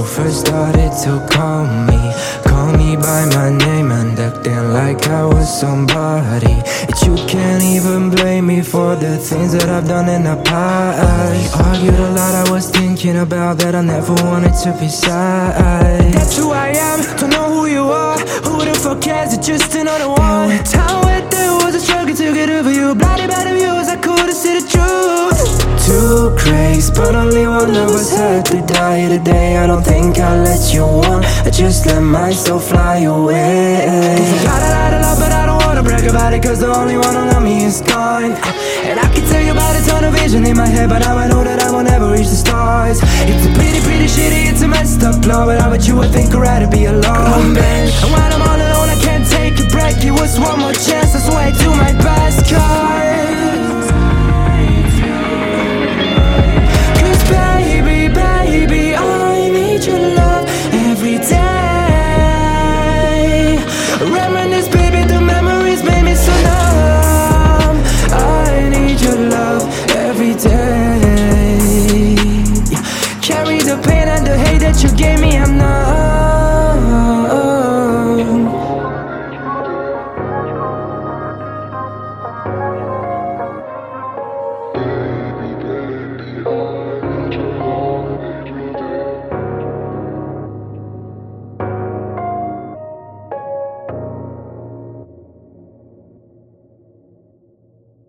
you first started to call me. Call me by my name and acting like I was somebody. That you can't even blame me for the things that I've done in the past. We argued a lot, I was thinking about that. I never wanted to be sad. That's who I am, don't know who you are. Who the fuck cares, it's just another one. Time where there was a struggle to get over you Bloody bad views, Two but only one of us had to die today. I don't think I'll let you on. I just let myself fly away. Got a lot of love, but I don't wanna brag about it Cause the only one who love me is gone And I can tell you about a ton of vision in my head But now I know that I will never reach the stars. It's a pretty, pretty shitty, it's a messed up law But I'm with you, I think I'd rather be alone, man And when I'm all alone, I can't take a break It was one more chance, I swear I do my that you gave me, I'm not